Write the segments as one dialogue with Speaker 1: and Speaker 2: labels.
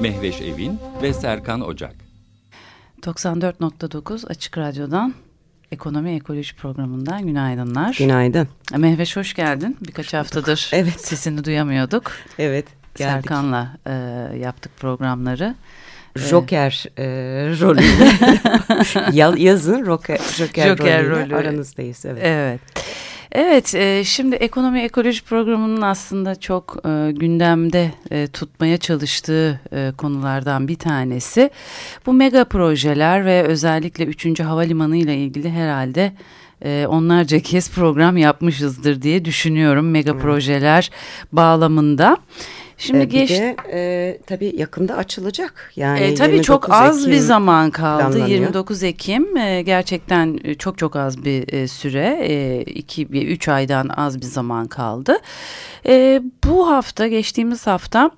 Speaker 1: Mehveş Evin ve Serkan Ocak.
Speaker 2: 94.9 Açık Radyo'dan Ekonomi Ekoloji Programı'ndan günaydınlar.
Speaker 3: Günaydın.
Speaker 2: Mehveş hoş geldin. Birkaç haftadır
Speaker 3: evet.
Speaker 2: sesini duyamıyorduk.
Speaker 3: Evet
Speaker 2: geldik. Serkan'la e, yaptık programları.
Speaker 3: E, Joker e, rolüyle yazın Joker, Joker, Joker rolü. aranızdayız. Evet.
Speaker 2: evet. Evet, e, şimdi ekonomi ekoloji programının aslında çok e, gündemde e, tutmaya çalıştığı e, konulardan bir tanesi bu mega projeler ve özellikle 3. havalimanı ile ilgili herhalde e, onlarca kez program yapmışızdır diye düşünüyorum mega projeler bağlamında.
Speaker 3: Şimdi ee, geç... de e, tabii yakında açılacak. Yani e,
Speaker 2: tabii çok az Ekim bir zaman kaldı. 29 Ekim e, gerçekten e, çok çok az bir e, süre. E, iki, üç aydan az bir zaman kaldı. E, bu hafta geçtiğimiz hafta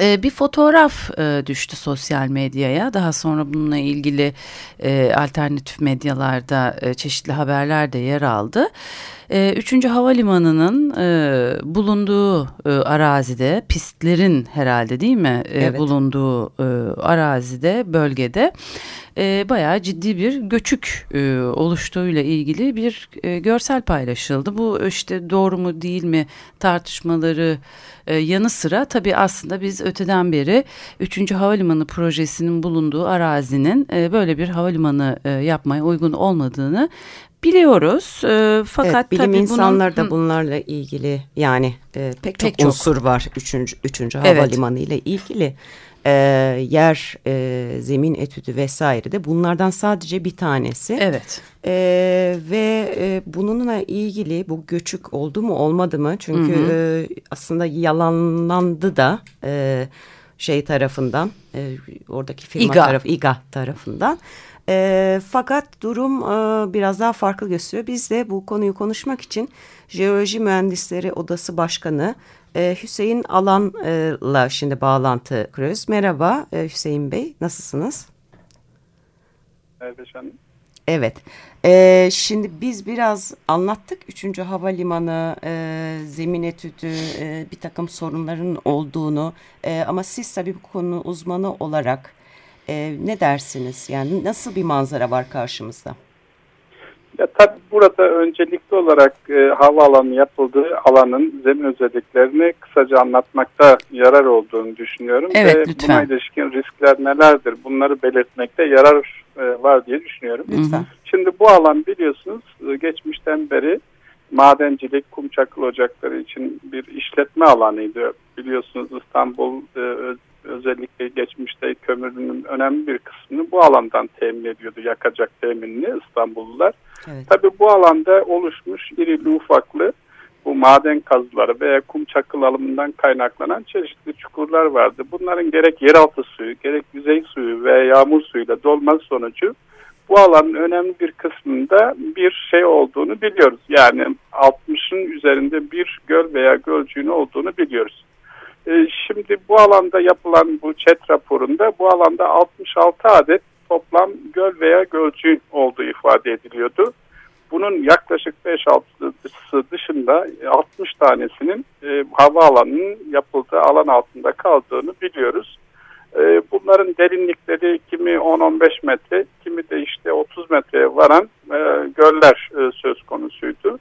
Speaker 2: e, bir fotoğraf e, düştü sosyal medyaya. Daha sonra bununla ilgili e, alternatif medyalarda e, çeşitli haberler de yer aldı. E, üçüncü havalimanının e, bulunduğu e, arazide, pistlerin herhalde değil mi e, evet. bulunduğu e, arazide, bölgede e, bayağı ciddi bir göçük e, oluştuğuyla ilgili bir e, görsel paylaşıldı. Bu işte doğru mu değil mi tartışmaları e, yanı sıra tabii aslında biz öteden beri 3. Havalimanı projesinin bulunduğu arazinin e, böyle bir havalimanı e, yapmaya uygun olmadığını biliyoruz. E, fakat evet,
Speaker 3: bilim tabii insanları bunun, da bunlarla ilgili yani e, pek, pek çok, çok unsur var 3. 3. havalimanı ile ilgili e, yer, e, zemin etüdü vesaire de bunlardan sadece bir tanesi.
Speaker 2: Evet.
Speaker 3: E, ve e, bununla ilgili bu göçük oldu mu olmadı mı? Çünkü hı hı. E, aslında yalanlandı da e, şey tarafından, e, oradaki firma İGA. tarafı, İGA tarafından. E, fakat durum e, biraz daha farklı gösteriyor. Biz de bu konuyu konuşmak için Jeoloji Mühendisleri Odası Başkanı e, Hüseyin Alan'la şimdi bağlantı kuruyoruz. Merhaba e, Hüseyin Bey, nasılsınız?
Speaker 4: Evet efendim.
Speaker 3: Evet. Ee, şimdi biz biraz anlattık. Üçüncü havalimanı, e, zemin etüdü, e, bir takım sorunların olduğunu. E, ama siz tabii bu konu uzmanı olarak e, ne dersiniz? Yani nasıl bir manzara var karşımızda?
Speaker 4: Ya tabii burada öncelikli olarak e, havaalanı yapıldığı alanın zemin özelliklerini kısaca anlatmakta yarar olduğunu düşünüyorum.
Speaker 2: Evet
Speaker 4: Ve
Speaker 2: lütfen.
Speaker 4: Buna ilişkin riskler nelerdir bunları belirtmekte yarar e, var diye düşünüyorum.
Speaker 3: Lütfen.
Speaker 4: Şimdi bu alan biliyorsunuz e, geçmişten beri madencilik, kum çakıl ocakları için bir işletme alanıydı. Biliyorsunuz İstanbul e, özellikle geçmişte kömürünün önemli bir kısmını bu alandan temin ediyordu. Yakacak teminini İstanbullular. Evet. Tabii bu alanda oluşmuş irili ufaklı bu maden kazıları veya kum çakıl alımından kaynaklanan çeşitli çukurlar vardı. Bunların gerek yeraltı suyu, gerek yüzey suyu veya yağmur suyuyla dolması sonucu bu alanın önemli bir kısmında bir şey olduğunu biliyoruz. Yani 60'ın üzerinde bir göl veya gölcüğün olduğunu biliyoruz. Ee, şimdi bu alanda yapılan bu chat raporunda bu alanda 66 adet toplam göl veya gölcüğün olduğu ifade ediliyordu. Bunun yaklaşık 5-6'sı dışında 60 tanesinin e, havaalanının yapıldığı alan altında kaldığını biliyoruz. E, bunların derinlikleri kimi 10-15 metre, kimi de işte 30 metreye varan e, göller e, söz konusuydu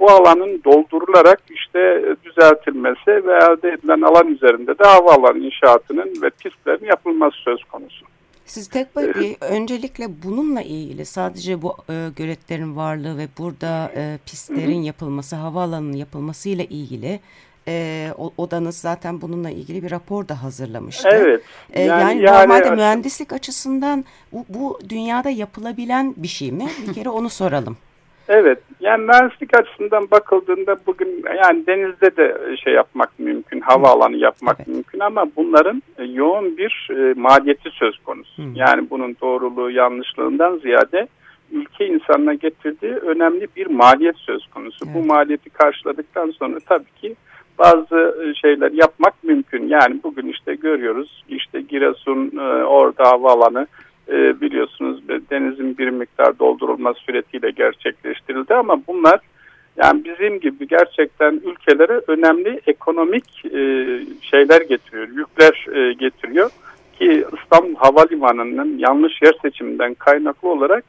Speaker 4: bu alanın doldurularak işte düzeltilmesi ve elde edilen alan üzerinde de havaalanı inşaatının ve pistlerin yapılması söz konusu.
Speaker 3: Siz tek ee, öncelikle bununla ilgili sadece bu e, göletlerin varlığı ve burada e, pistlerin yapılması, havaalanının yapılması ile ilgili e, odanız zaten bununla ilgili bir rapor da hazırlamıştı.
Speaker 4: Evet.
Speaker 3: E, yani, yani, yani normalde yani, mühendislik açısından bu, bu dünyada yapılabilen bir şey mi? Bir kere onu soralım.
Speaker 4: Evet. Yani mühendislik açısından bakıldığında bugün yani denizde de şey yapmak mümkün. Havaalanı yapmak evet. mümkün ama bunların e, yoğun bir e, maliyeti söz konusu. Hı. Yani bunun doğruluğu yanlışlığından ziyade ülke insanına getirdiği önemli bir maliyet söz konusu. Evet. Bu maliyeti karşıladıktan sonra tabii ki bazı e, şeyler yapmak mümkün. Yani bugün işte görüyoruz işte Giresun e, orada havaalanı e, biliyorsunuz denizin bir miktar doldurulması suretiyle gerçekleştirildi ama bunlar yani bizim gibi gerçekten ülkelere önemli ekonomik e, şeyler getiriyor, yükler e, getiriyor ki İstanbul Havalimanı'nın yanlış yer seçiminden kaynaklı olarak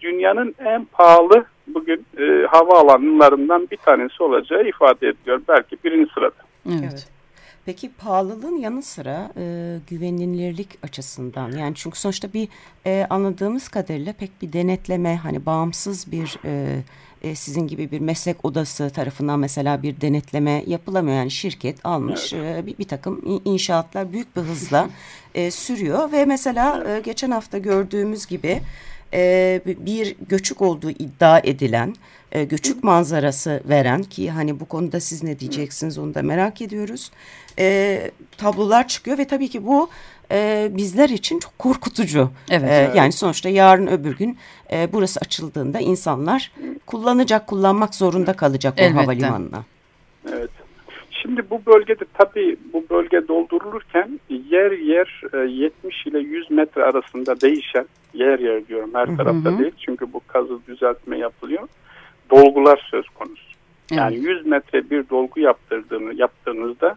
Speaker 4: dünyanın en pahalı bugün e, havaalanlarından bir tanesi olacağı ifade ediliyor. Belki birinci sırada.
Speaker 3: Evet. evet. Peki pahalılığın yanı sıra e, güvenilirlik açısından yani çünkü sonuçta bir e, anladığımız kadarıyla pek bir denetleme hani bağımsız bir e, e, sizin gibi bir meslek odası tarafından mesela bir denetleme yapılamıyor. Yani şirket almış evet. e, bir, bir takım inşaatlar büyük bir hızla e, sürüyor ve mesela e, geçen hafta gördüğümüz gibi e, bir göçük olduğu iddia edilen e, göçük manzarası veren ki hani bu konuda siz ne diyeceksiniz onu da merak ediyoruz. E, tablolar çıkıyor ve tabii ki bu e, bizler için çok korkutucu. Evet, e, evet. Yani sonuçta yarın öbür gün e, burası açıldığında insanlar kullanacak, kullanmak zorunda kalacak o havalimanına.
Speaker 4: Evet. Şimdi bu bölgede tabii bu bölge doldurulurken yer yer 70 e, ile 100 metre arasında değişen yer yer diyorum her tarafta hı hı. değil çünkü bu kazı düzeltme yapılıyor. Dolgular söz konusu. Yani evet. 100 metre bir dolgu yaptırdığını yaptığınızda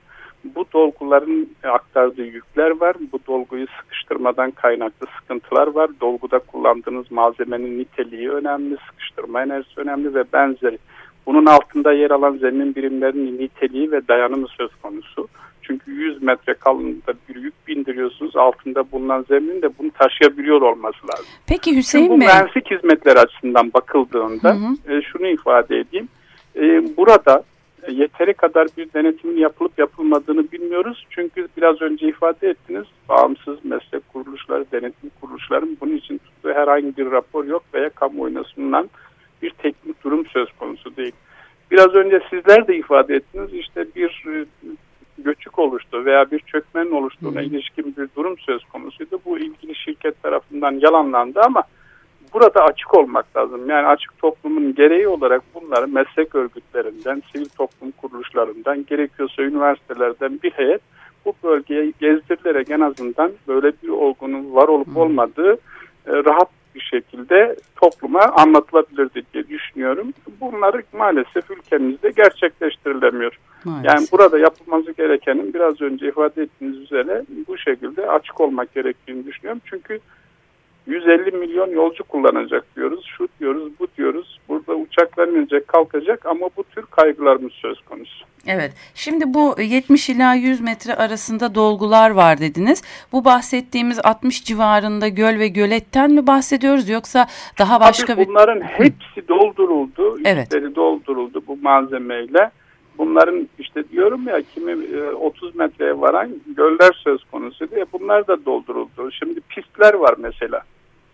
Speaker 4: bu dolguların aktardığı yükler var. Bu dolguyu sıkıştırmadan kaynaklı sıkıntılar var. Dolguda kullandığınız malzemenin niteliği önemli, sıkıştırma enerjisi önemli ve benzeri. Bunun altında yer alan zemin birimlerinin niteliği ve dayanımı söz konusu. Çünkü 100 metre kalınlığında bir yük bindiriyorsunuz. Altında bulunan zemin de bunu taşıyabiliyor olması lazım.
Speaker 2: Peki Hüseyin
Speaker 4: Bey. Bu mühendislik hizmetleri açısından bakıldığında hı hı. E, şunu ifade edeyim. E, burada yeteri kadar bir denetimin yapılıp yapılmadığını bilmiyoruz. Çünkü biraz önce ifade ettiniz bağımsız meslek kuruluşları, denetim kuruluşların bunun için tuttuğu herhangi bir rapor yok veya kamuoyuna sunulan bir teknik durum söz konusu değil. Biraz önce sizler de ifade ettiniz işte bir e, göçük oluştu veya bir çökmenin oluştuğuna ilişkin bir durum söz konusuydu. Bu ilgili şirket tarafından yalanlandı ama burada açık olmak lazım. Yani açık toplumun gereği olarak bunları meslek örgütlerinden, sivil toplum kuruluşlarından, gerekiyorsa üniversitelerden bir heyet bu bölgeye gezdirilerek en azından böyle bir olgunun var olup olmadığı e, rahat bir şekilde topluma anlatılabilirdi diye düşünüyorum. Bunları maalesef ülkemizde gerçekleştirilemiyor. Maalesef. Yani burada yapılması gerekenin biraz önce ifade ettiğiniz üzere bu şekilde açık olmak gerektiğini düşünüyorum. Çünkü 150 milyon yolcu kullanacak diyoruz. Şu diyoruz, bu diyoruz. Burada uçaklar inecek, kalkacak ama bu tür kaygılarımız söz konusu.
Speaker 2: Evet. Şimdi bu 70 ila 100 metre arasında dolgular var dediniz. Bu bahsettiğimiz 60 civarında göl ve göletten mi bahsediyoruz yoksa daha başka
Speaker 4: Tabii bir... bunların hepsi dolduruldu. Evet. Üstleri dolduruldu bu malzemeyle. Bunların işte diyorum ya kimi 30 e, metreye varan göller söz konusu diye bunlar da dolduruldu. Şimdi pistler var mesela.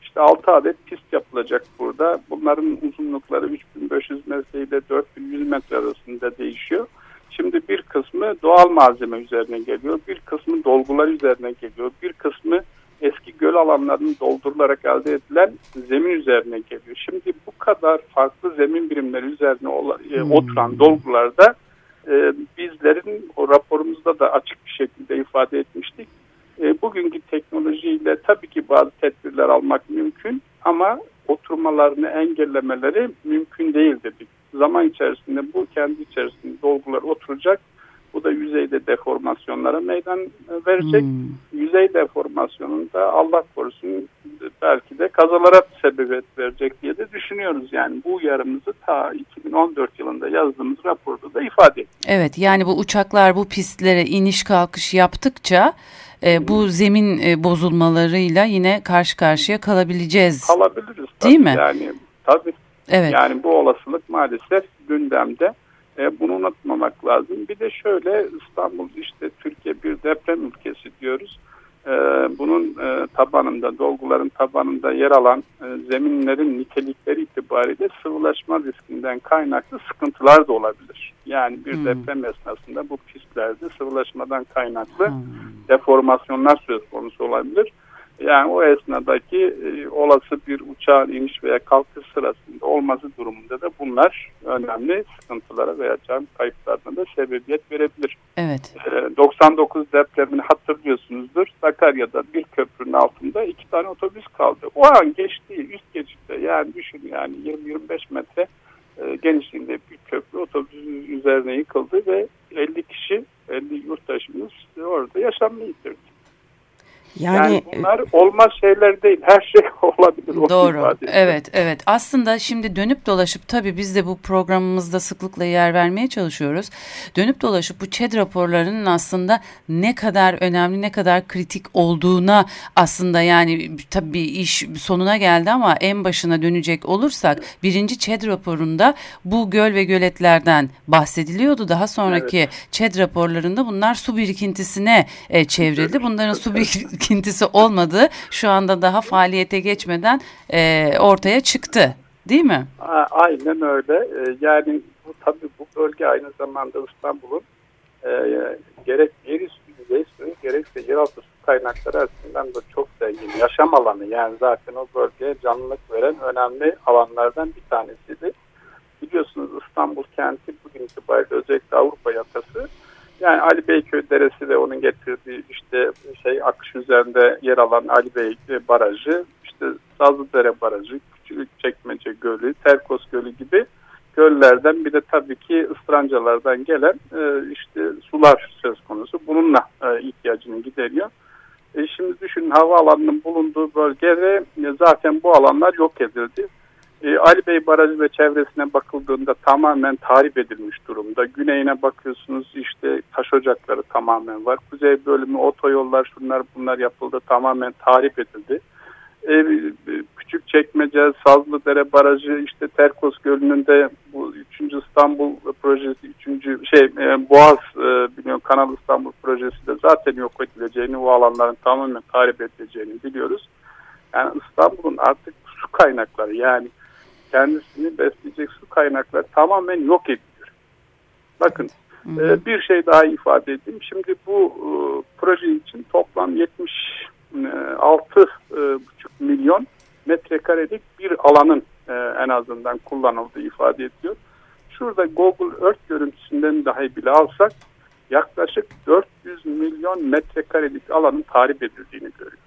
Speaker 4: İşte 6 adet pist yapılacak burada. Bunların uzunlukları 3500 metre ile 4100 metre arasında değişiyor. Şimdi bir kısmı doğal malzeme üzerine geliyor, bir kısmı dolgular üzerine geliyor, bir kısmı eski göl alanlarının doldurularak elde edilen zemin üzerine geliyor. Şimdi bu kadar farklı zemin birimleri üzerine e, hmm. oturan dolgularda e, bizlerin o raporumuzda da açık bir şekilde ifade etmiştik. E, bugünkü teknolojiyle tabii ki bazı tedbirler almak mümkün ama oturmalarını engellemeleri mümkün değil dedik. Zaman içerisinde bu kendi içerisinde dolgular oturacak. Bu da yüzeyde deformasyonlara meydan verecek. Hmm. Yüzey deformasyonunda Allah korusun belki de kazalara sebebiyet verecek diye de düşünüyoruz. Yani bu uyarımızı ta 2014 yılında yazdığımız raporda da ifade ettik.
Speaker 2: Evet yani bu uçaklar bu pistlere iniş kalkış yaptıkça e, bu zemin e, bozulmalarıyla yine karşı karşıya kalabileceğiz.
Speaker 4: Kalabiliriz. Tabii. Değil mi? Yani tabii. Evet. Yani bu olasılık maalesef gündemde. E, bunu unutmamak lazım. Bir de şöyle İstanbul işte Türkiye bir deprem ülkesi diyoruz. E, bunun e, tabanında, dolguların tabanında yer alan e, zeminlerin nitelikleri itibariyle sıvılaşma riskinden kaynaklı sıkıntılar da olabilir. Yani bir hmm. deprem esnasında bu pistlerde sıvılaşmadan kaynaklı hmm. deformasyonlar söz konusu olabilir. Yani o esnadaki e, olası bir uçağın iniş veya kalkış sırasında olması durumunda da bunlar önemli sıkıntılara veya can kayıplarına da sebebiyet verebilir.
Speaker 2: Evet.
Speaker 4: E, 99 depremini hatırlıyorsunuzdur. Sakarya'da bir köprünün altında iki tane otobüs kaldı. O an geçtiği üst geçitte yani düşün yani 20-25 metre e, genişliğinde bir köprü otobüsün üzerine yıkıldı ve 50 kişi 50 yurttaşımız orada yaşamını yitirdi. Yani, yani bunlar olmaz şeyler değil. Her şey olabilir.
Speaker 2: Doğru. Evet, evet. Aslında şimdi dönüp dolaşıp tabii biz de bu programımızda sıklıkla yer vermeye çalışıyoruz. Dönüp dolaşıp bu ÇED raporlarının aslında ne kadar önemli, ne kadar kritik olduğuna aslında yani tabii iş sonuna geldi ama en başına dönecek olursak birinci ÇED raporunda bu göl ve göletlerden bahsediliyordu. Daha sonraki evet. ÇED raporlarında bunlar su birikintisine e, çevrildi. Bunların su birikintisine birikintisi olmadığı şu anda daha faaliyete geçmeden e, ortaya çıktı. Değil mi?
Speaker 4: Aynen öyle. E, yani bu tabii bu bölge aynı zamanda İstanbul'un e, gerek yerüstü yüzey suyu gerekse yeraltı su kaynakları açısından da çok zengin. Yaşam alanı yani zaten o bölgeye canlılık veren önemli alanlardan bir tanesiydi. Biliyorsunuz İstanbul kenti bugün itibariyle özellikle Avrupa yakası yani Ali Beyköy Deresi ve onun getirdiği işte şey akış üzerinde yer alan Ali Bey Barajı, işte Sazlıdere Barajı, Küçük Çekmece Gölü, Terkos Gölü gibi göllerden bir de tabii ki ıstrancalardan gelen e, işte sular söz konusu. Bununla e, ihtiyacını gideriyor. E şimdi düşünün havaalanının bulunduğu bölgede e, zaten bu alanlar yok edildi. E, Ali Bey Barajı ve çevresine bakıldığında tamamen tahrip edilmiş durumda. Güneyine bakıyorsunuz işte taş ocakları tamamen var. Kuzey bölümü otoyollar şunlar bunlar yapıldı tamamen tahrip edildi. E, küçük çekmece, Sazlıdere Barajı, işte Terkos Gölü'nün de bu 3. İstanbul projesi, 3. şey e, Boğaz e, biliyorum Kanal İstanbul projesi de zaten yok edileceğini, o alanların tamamen tahrip edileceğini biliyoruz. Yani İstanbul'un artık su kaynakları yani kendisini besleyecek su kaynakları tamamen yok ediliyor. Bakın e, bir şey daha ifade edeyim. Şimdi bu e, proje için toplam 76,5 e, milyon metrekarelik bir alanın e, en azından kullanıldığı ifade ediyor. Şurada Google Earth görüntüsünden dahi bile alsak yaklaşık 400 milyon metrekarelik alanın tahrip edildiğini görüyoruz.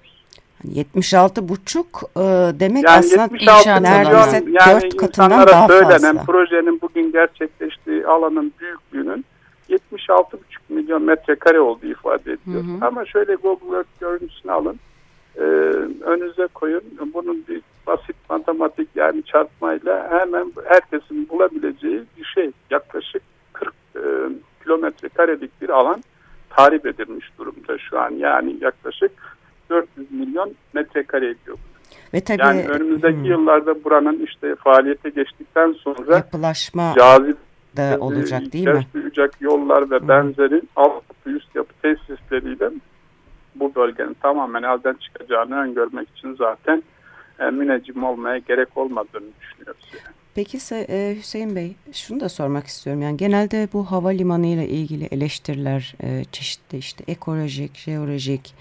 Speaker 3: 76 buçuk e, demek
Speaker 4: yani
Speaker 3: aslında
Speaker 4: 76 neredeyse yani 4 katından daha söylenen fazla. projenin bugün gerçekleştiği alanın büyüklüğünün 76,5 milyon metrekare olduğu ifade ediyor. Hı hı. Ama şöyle Google Earth görüntüsünü alın. E, önünüze koyun. Bunun bir basit matematik yani çarpmayla hemen herkesin bulabileceği bir şey. Yaklaşık 40 e, kilometre karelik bir alan tahrip edilmiş durumda şu an. Yani yaklaşık 400 milyon metrekare ediyor. Ve tabii, yani önümüzdeki hmm. yıllarda buranın işte faaliyete geçtikten sonra
Speaker 3: yapılaşma cazip da olacak değil mi?
Speaker 4: duyacak yollar ve hmm. benzeri alt üst yapı tesisleriyle bu bölgenin tamamen elden çıkacağını öngörmek için zaten e, müneccim olmaya gerek olmadığını düşünüyoruz. Yani.
Speaker 3: Peki e, Hüseyin Bey şunu da sormak istiyorum. Yani genelde bu havalimanı ile ilgili eleştiriler e, çeşitli işte ekolojik, jeolojik,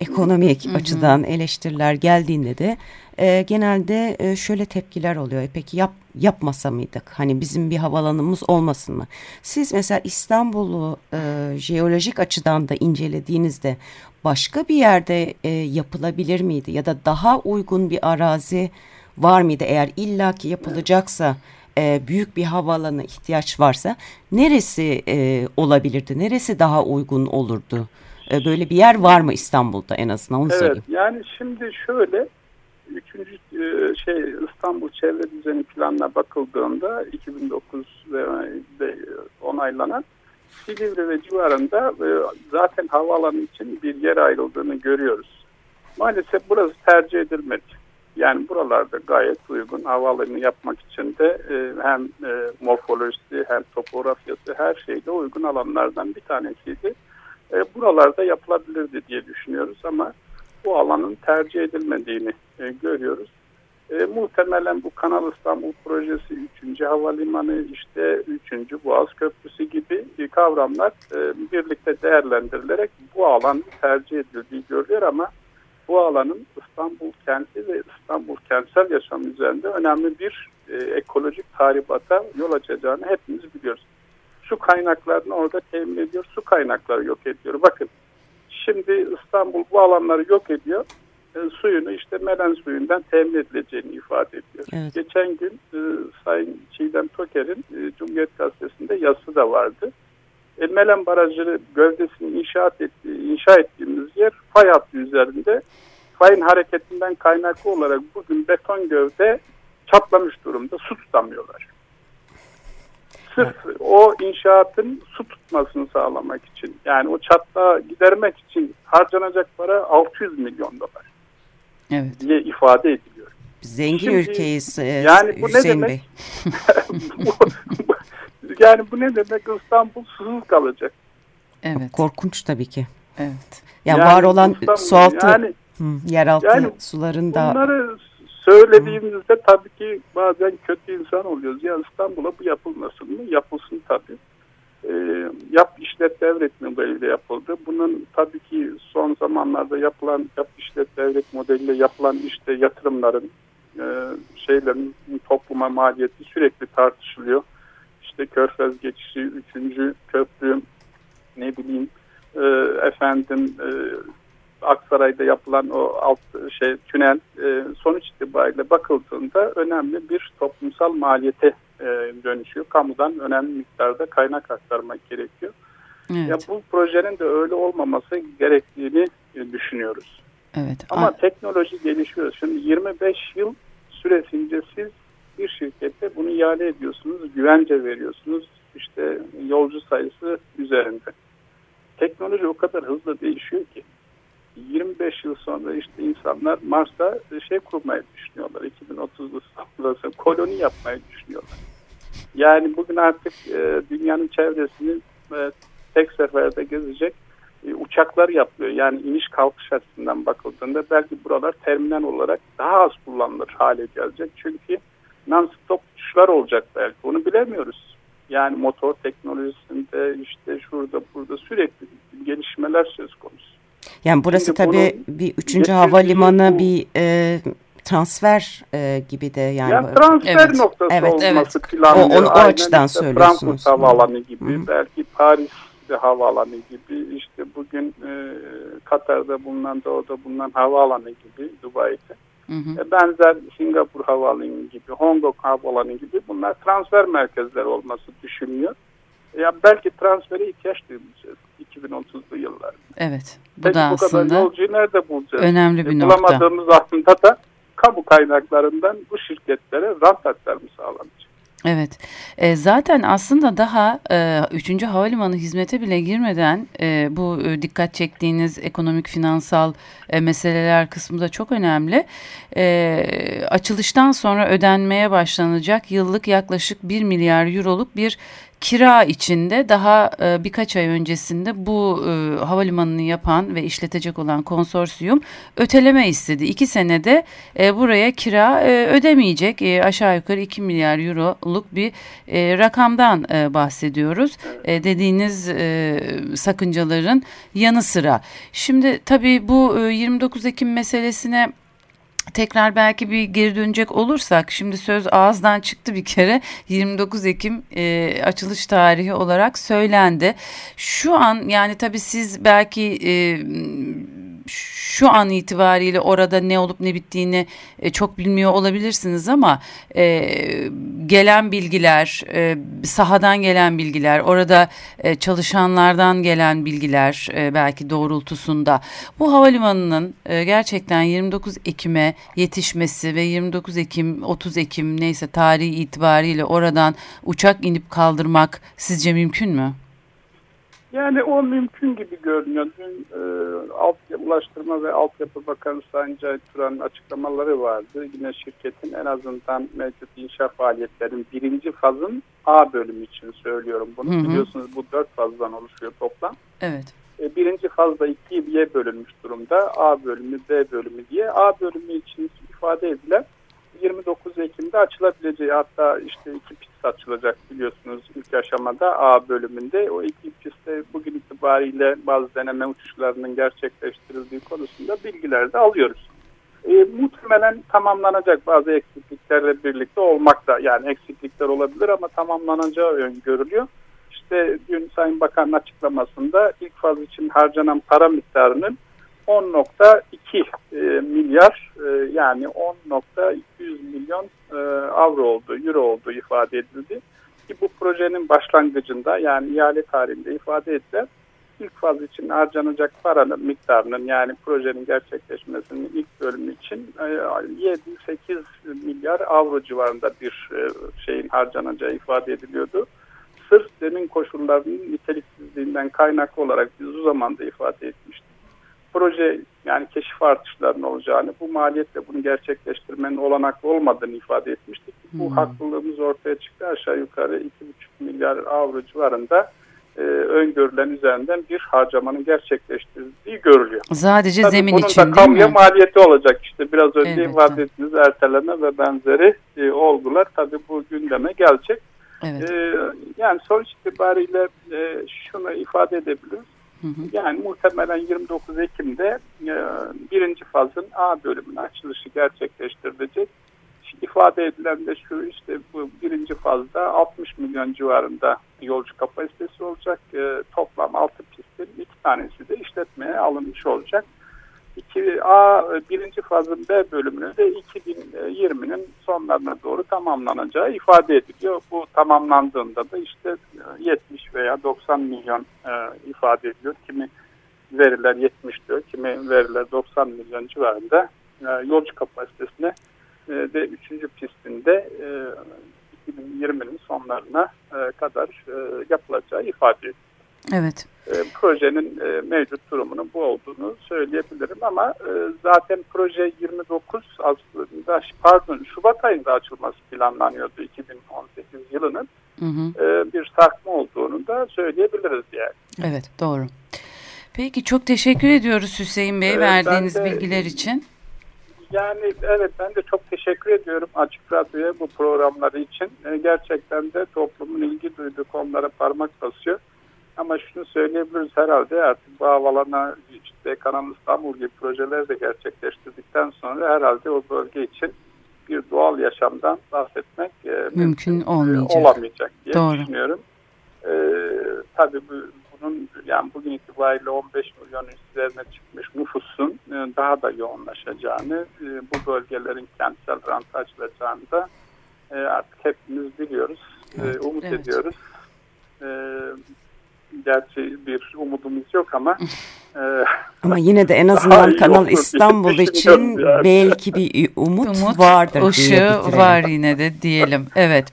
Speaker 3: ekonomik açıdan eleştiriler geldiğinde de e, genelde e, şöyle tepkiler oluyor. E, peki yap, yapmasa mıydık? Hani bizim bir havalanımız olmasın mı? Siz mesela İstanbul'u e, jeolojik açıdan da incelediğinizde başka bir yerde e, yapılabilir miydi? Ya da daha uygun bir arazi var mıydı? Eğer illaki yapılacaksa e, büyük bir havaalanı ihtiyaç varsa neresi e, olabilirdi? Neresi daha uygun olurdu? E, böyle bir yer var mı İstanbul'da en azından onu evet, söyleyeyim.
Speaker 4: Yani şimdi şöyle üçüncü e, şey İstanbul Çevre Düzeni planına bakıldığında 2009 ve onaylanan Silivri ve civarında e, zaten havaalanı için bir yer ayrıldığını görüyoruz. Maalesef burası tercih edilmedi. Yani buralarda gayet uygun havaalanı yapmak için de hem morfolojisi hem topografyası her şeyde uygun alanlardan bir tanesiydi. E, buralarda yapılabilirdi diye düşünüyoruz ama bu alanın tercih edilmediğini e, görüyoruz. E, muhtemelen bu Kanal İstanbul projesi 3. havalimanı işte 3. Boğaz Köprüsü gibi kavramlar e, birlikte değerlendirilerek bu alan tercih edildiği görülüyor ama bu alanın İstanbul kenti ve İstanbul kentsel yaşam üzerinde önemli bir e, ekolojik tahribata yol açacağını hepimiz biliyoruz. Su kaynaklarını orada temin ediyor, su kaynakları yok ediyor. Bakın şimdi İstanbul bu alanları yok ediyor e, suyunu işte Melen suyundan temin edileceğini ifade ediyor. Evet. Geçen gün e, Sayın Çiğdem Toker'in e, Cumhuriyet Gazetesi'nde yazısı da vardı. E, Melen Barajı gövdesini inşaat etti, inşa ettiğimiz yer fay hattı üzerinde. Fayın hareketinden kaynaklı olarak bugün beton gövde çatlamış durumda. Su tutamıyorlar. Sırf o inşaatın su tutmasını sağlamak için yani o çatlağı gidermek için harcanacak para 600 milyon dolar
Speaker 2: evet.
Speaker 4: diye ifade ediliyor.
Speaker 3: Zengin Şimdi, ülkeyiz e, yani bu Hüseyin ne demek? Bey.
Speaker 4: bu, bu, yani bu ne demek İstanbul susuz kalacak.
Speaker 3: Evet. Korkunç tabii ki. Evet. Yani, yani var olan sualtı yani, hı, yeraltı yani sularında
Speaker 4: bunları söylediğimizde hı. tabii ki bazen kötü insan oluyoruz. Ya İstanbul'a bu yapılmasın mı? Yapılsın tabii e, yap işlet devret modeliyle yapıldı. Bunun tabii ki son zamanlarda yapılan yap işlet devlet modeliyle yapılan işte yatırımların e, şeylerin topluma maliyeti sürekli tartışılıyor. İşte Körfez geçişi, üçüncü köprü, ne bileyim e, efendim e, Aksaray'da yapılan o alt şey tünel e, sonuç itibariyle bakıldığında önemli bir toplumsal maliyete e, dönüşüyor. Kamudan önemli miktarda kaynak aktarmak gerekiyor. Evet. Ya bu projenin de öyle olmaması gerektiğini e, düşünüyoruz. Evet. Ama A teknoloji gelişiyor. Şimdi 25 yıl süresince siz bir şirkette bunu ihale ediyorsunuz, güvence veriyorsunuz. İşte yolcu sayısı üzerinde. Teknoloji o kadar hızlı değişiyor ki 25 yıl sonra işte insanlar Mars'ta şey kurmayı düşünüyorlar. 2030'da koloni yapmayı düşünüyorlar. Yani bugün artık e, dünyanın çevresini e, tek seferde gezecek e, uçaklar yapılıyor. Yani iniş kalkış açısından bakıldığında belki buralar terminal olarak daha az kullanılır hale gelecek. Çünkü non-stop uçuşlar olacak belki. Onu bilemiyoruz. Yani motor teknolojisinde işte şurada burada sürekli gelişmeler söz konusu.
Speaker 3: Yani burası Şimdi tabii bir üçüncü havalimanı bir e, transfer e, gibi de yani.
Speaker 4: yani transfer evet. noktası evet, olması evet. planlanıyor.
Speaker 3: O, onu, o açıdan işte söylüyorsunuz.
Speaker 4: Frankfurt Havaalanı gibi Hı. belki Paris havaalanı gibi işte bugün e, Katar'da bulunan doğuda bulunan havaalanı gibi Dubai'de. Hı hı. E, benzer Singapur Havaalanı gibi, Hong Kong Havaalanı gibi bunlar transfer merkezleri olması düşünülüyor. Ya belki transfere ihtiyaç duymayacağız 2030'lu yıllarda.
Speaker 2: Evet. Bu Peki da bu aslında kadar
Speaker 4: yolcuyu nerede bulacağız?
Speaker 2: Önemli bir e, nokta.
Speaker 4: Bulamadığımız aslında da kamu kaynaklarından bu şirketlere rant aktarımı sağlanacak.
Speaker 2: Evet. E, zaten aslında daha e, 3. Havalimanı hizmete bile girmeden e, bu e, dikkat çektiğiniz ekonomik finansal e, meseleler kısmı da çok önemli. E, açılıştan sonra ödenmeye başlanacak yıllık yaklaşık 1 milyar euroluk bir kira içinde daha e, birkaç ay öncesinde bu e, havalimanını yapan ve işletecek olan konsorsiyum öteleme istedi. İki senede e, buraya kira e, ödemeyecek aşağı yukarı 2 milyar euroluk bir rakamdan bahsediyoruz. Dediğiniz sakıncaların yanı sıra. Şimdi tabii bu e, 29 Ekim meselesine tekrar belki bir geri dönecek olursak şimdi söz ağızdan çıktı bir kere 29 Ekim e, açılış tarihi olarak söylendi. Şu an yani tabii siz belki e, şu an itibariyle orada ne olup ne bittiğini e, çok bilmiyor olabilirsiniz ama e, gelen bilgiler, e, sahadan gelen bilgiler, orada e, çalışanlardan gelen bilgiler e, belki doğrultusunda bu havalimanının e, gerçekten 29 Ekim'e yetişmesi ve 29 Ekim, 30 Ekim neyse tarihi itibariyle oradan uçak inip kaldırmak sizce mümkün mü?
Speaker 4: Yani o mümkün gibi görünüyor. Dün e, alt, Ulaştırma ve Altyapı Bakanı Sayın Cahit Turan'ın açıklamaları vardı. Yine şirketin en azından mevcut inşaat faaliyetlerin birinci fazın A bölümü için söylüyorum bunu. Hı hı. Biliyorsunuz bu dört fazdan oluşuyor toplam.
Speaker 2: Evet.
Speaker 4: E, birinci fazda ikiye bölünmüş durumda. A bölümü, B bölümü diye. A bölümü için ifade edilen 29 Ekim'de açılabileceği hatta işte iki pist açılacak biliyorsunuz ilk aşamada A bölümünde. O iki pistte bugün itibariyle bazı deneme uçuşlarının gerçekleştirildiği konusunda bilgiler de alıyoruz. E, muhtemelen tamamlanacak bazı eksikliklerle birlikte olmakta. Yani eksiklikler olabilir ama tamamlanacağı öngörülüyor. İşte dün Sayın Bakan'ın açıklamasında ilk faz için harcanan para miktarının 10.2 e, milyar e, yani 10.200 milyon e, avro oldu, euro olduğu ifade edildi. Ki bu projenin başlangıcında yani ihale tarihinde ifade edilen ilk faz için harcanacak paranın miktarının yani projenin gerçekleşmesinin ilk bölümü için 7-8 e, milyar avro civarında bir şeyin harcanacağı ifade ediliyordu. Sırf zemin koşullarının niteliksizliğinden kaynaklı olarak biz o zaman da ifade etmiştik. Proje yani keşif artışlarının olacağını, bu maliyetle bunu gerçekleştirmenin olanaklı olmadığını ifade etmiştik. Bu hmm. haklılığımız ortaya çıktı. Aşağı yukarı 2,5 milyar avro civarında e, öngörülen üzerinden bir harcamanın gerçekleştirildiği görülüyor.
Speaker 2: Sadece Tabii zemin için
Speaker 4: değil mi? Maliyeti olacak işte biraz önce evet, ifade ettiğiniz erteleme ve benzeri e, olgular tabii bu gündeme gelecek. Evet. E, yani sonuç itibariyle e, şunu ifade edebiliriz. Hı. Yani muhtemelen 29 Ekim'de e, birinci fazın A bölümünün açılışı gerçekleştirilecek ifade edilen de şu işte bu birinci fazda 60 milyon civarında yolcu kapasitesi olacak. E, toplam 6 pistin iki tanesi de işletmeye alınmış olacak. 2 A birinci fazın B bölümünü de 2020'nin sonlarına doğru tamamlanacağı ifade ediliyor. Bu tamamlandığında da işte 70 veya 90 milyon e, ifade ediliyor. Kimi veriler 70 diyor, kimi veriler 90 milyon civarında e, yolcu kapasitesine e, ve üçüncü pistinde e, 2020'nin sonlarına e, kadar e, yapılacağı ifade ediliyor.
Speaker 2: Evet.
Speaker 4: E, projenin e, mevcut durumunun bu olduğunu söyleyebilirim ama e, zaten proje 29 aslında pardon Şubat ayında açılması planlanıyordu 2018 yılının. Hı hı. E, bir sarkma olduğunu da söyleyebiliriz yani.
Speaker 2: Evet doğru. Peki çok teşekkür ediyoruz Hüseyin Bey evet, verdiğiniz de, bilgiler için.
Speaker 4: Yani evet ben de çok teşekkür ediyorum Açık Radyo'ya bu programları için. E, gerçekten de toplumun ilgi duyduğu konulara parmak basıyor. Ama şunu söyleyebiliriz herhalde artık bu havalana işte Kanal İstanbul gibi projeler de gerçekleştirdikten sonra herhalde o bölge için bir doğal yaşamdan bahsetmek e,
Speaker 2: mümkün olmayacak.
Speaker 4: olamayacak diye Doğru. düşünüyorum. E, tabii bu, bunun yani bugün itibariyle 15 milyon üzerine çıkmış nüfusun e, daha da yoğunlaşacağını, e, bu bölgelerin kentsel ranta açılacağını da e, artık hepimiz biliyoruz, e, evet. umut evet. ediyoruz. E, gerçi bir umudumuz yok ama
Speaker 3: e, ama yine de en azından Kanal İstanbul için yani. belki bir umut, umut vardır
Speaker 2: ışığı var yine de diyelim. Evet.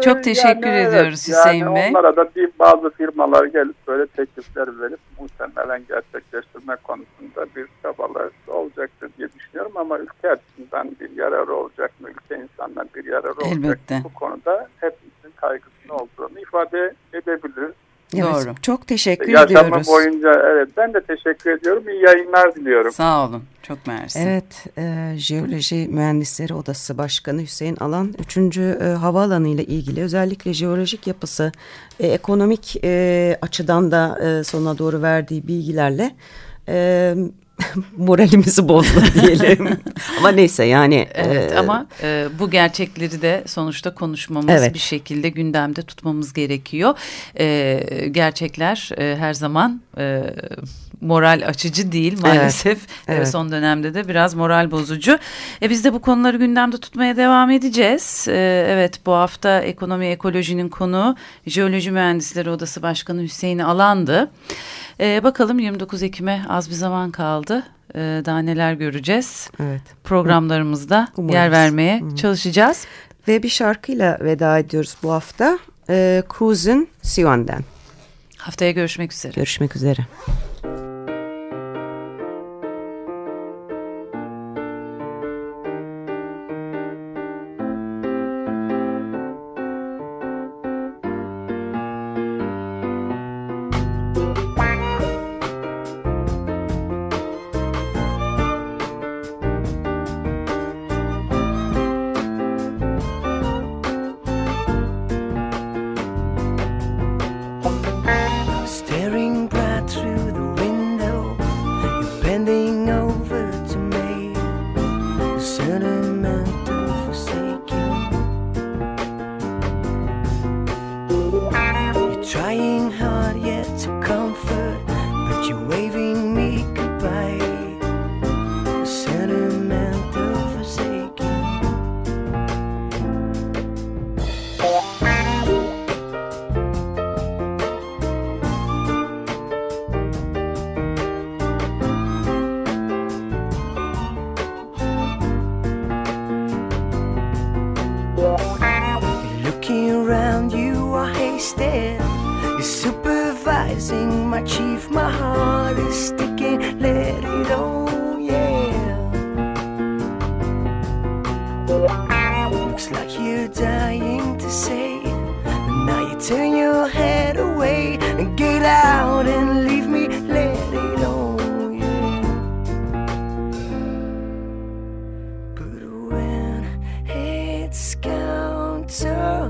Speaker 2: Çok teşekkür yani, ediyoruz evet, Hüseyin yani
Speaker 4: Bey. Onlara da bir bazı firmalar gelip böyle teklifler verip muhtemelen gerçekleştirme konusunda bir çabalar olacaktır diye düşünüyorum ama ülke açısından bir yararı olacak mı? Ülke insanlar bir yararı olacak Elbette. Bu konuda hepimizin kaygısını olduğunu ifade edebiliriz.
Speaker 3: Evet, Doğru. Çok teşekkür Yaşamı ediyoruz.
Speaker 4: Yaşamı boyunca evet ben de teşekkür ediyorum. İyi yayınlar diliyorum.
Speaker 2: Sağ olun. Çok mersi.
Speaker 3: Evet, e, Jeoloji Mühendisleri Odası Başkanı Hüseyin Alan 3. E, havaalanı ile ilgili özellikle jeolojik yapısı, e, ekonomik e, açıdan da e, sonuna doğru verdiği bilgilerle e, moralimizi bozdu diyelim. ama neyse yani.
Speaker 2: Evet e, ama e, bu gerçekleri de sonuçta konuşmamız evet. bir şekilde gündemde tutmamız gerekiyor. E, gerçekler e, her zaman e, moral açıcı değil maalesef. Evet, evet. Son dönemde de biraz moral bozucu. E, biz de bu konuları gündemde tutmaya devam edeceğiz. E, evet bu hafta ekonomi ekolojinin konu Jeoloji Mühendisleri Odası Başkanı Hüseyin Alan'dı. E, bakalım 29 Ekim'e az bir zaman kaldı. E, daha neler göreceğiz. Evet. Programlarımızda Umarız. yer vermeye Hı. çalışacağız.
Speaker 3: Ve bir şarkıyla veda ediyoruz bu hafta. E, Cruise'un Sion'den.
Speaker 2: Haftaya görüşmek üzere.
Speaker 3: Görüşmek üzere.
Speaker 5: you wave It's counter.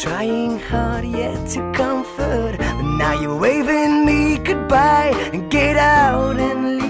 Speaker 5: Trying hard yet to comfort. But now you're waving me goodbye. And get out and leave.